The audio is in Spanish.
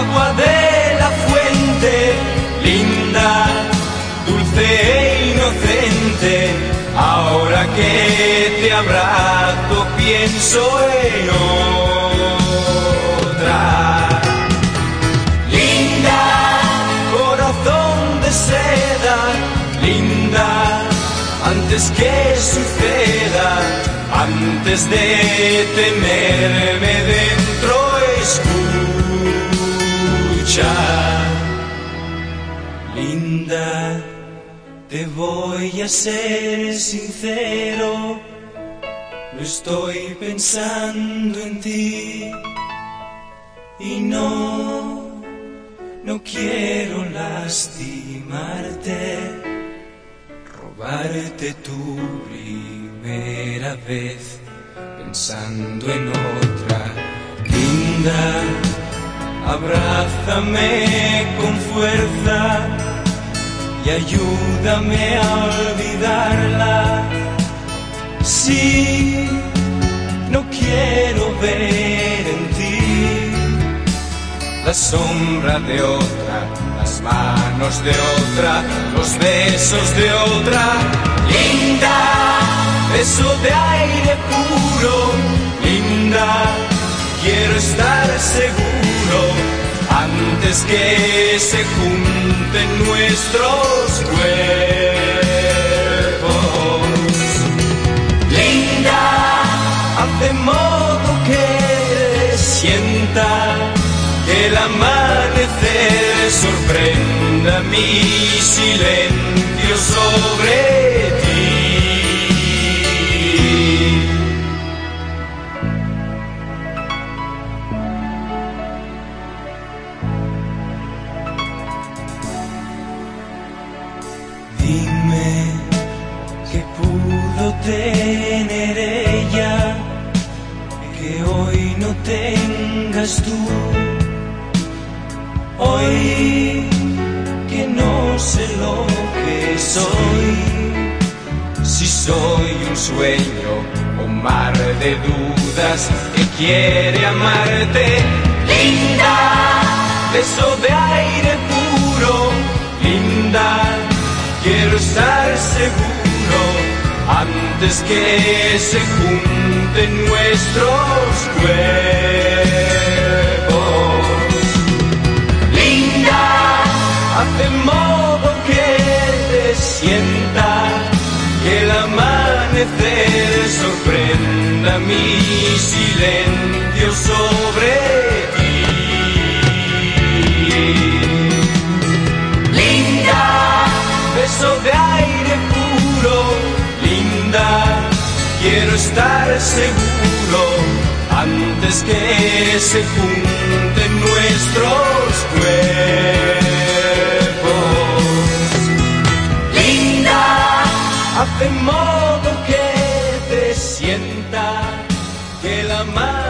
agua de la fuente, linda, dulce e inocente. Ahora que te abrazo pienso en otra. Linda, corazón de seda, linda, antes que suceda, antes de tenerme Linda, te voy a ser sincero, no estoy pensando en ti. Y no, no quiero lastimarte, robarte tu primera vez pensando en otra. Linda. Abrázame con fuerza y ayúdame a olvidarla. Sí, no quiero ver en ti la sombra de otra, las manos de otra, los besos de otra. Linda, beso de aire puro, linda, quiero estar seguro que se junten nuestros cuerpos. Linda, hace modo que sienta que el amanecer sorprenda mi silencio sobre tener ella que hoy no tengas tú. Hoy que no sé lo que soy, si soy un sueño o mar de dudas que quiere amarte. Linda, beso de aire puro, linda quiero estar seguro antes que se junten nuestros cuerpos. Linda, hace modo que te sienta que el amanecer sorprenda mi silencio sobre quiero estar seguro antes que se junten nuestros cuerpos. Linda, hace modo que te sienta que la mano